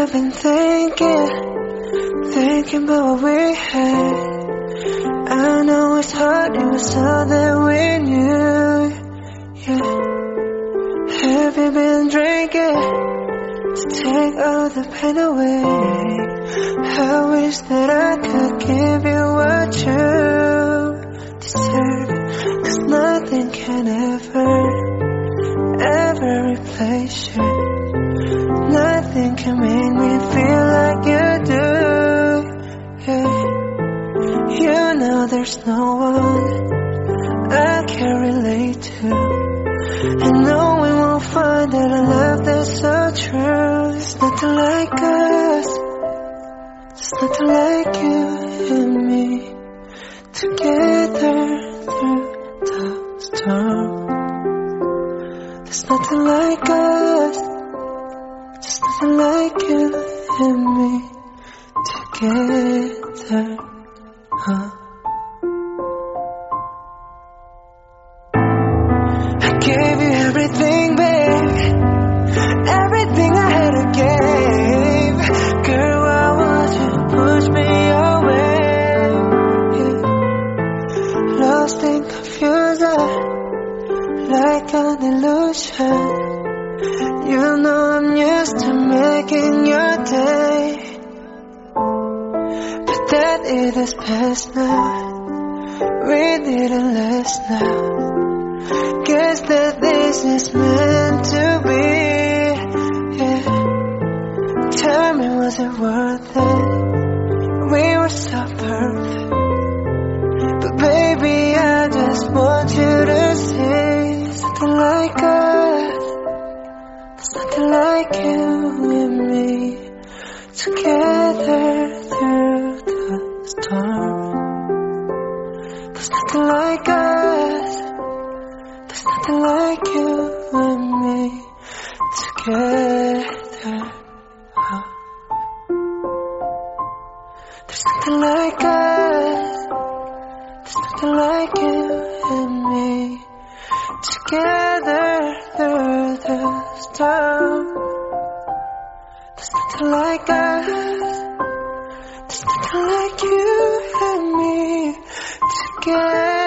I've been thinking, thinking about what we had. I know it's hard and it's all that we knew. Yeah. Have you been drinking to take all the pain away? I wish that I could give can ever, ever replace you. Nothing can make me feel like you do. Yeah. You know there's no one I can relate to. And no one will find that a love that's so true. There's nothing like us. There's nothing like you and me. Together nothing like us. There's nothing like you and me. Together. Huh? I gave you everything, babe. Everything I had to give. Girl, why would you push me away? Yeah. Lost and confused, like an illusion. You know I'm used to making your day. But that it is past now. We didn't last now. Guess that this is meant to be. Yeah. Tell me, was it worth it? We were so perfect. But baby, I just want you to see something like us. There's nothing like you and me together through the storm. There's nothing like us. There's nothing like you and me together. There's nothing like us. There's nothing like you together through this storm. There's nothing like us. There's nothing like you and me together.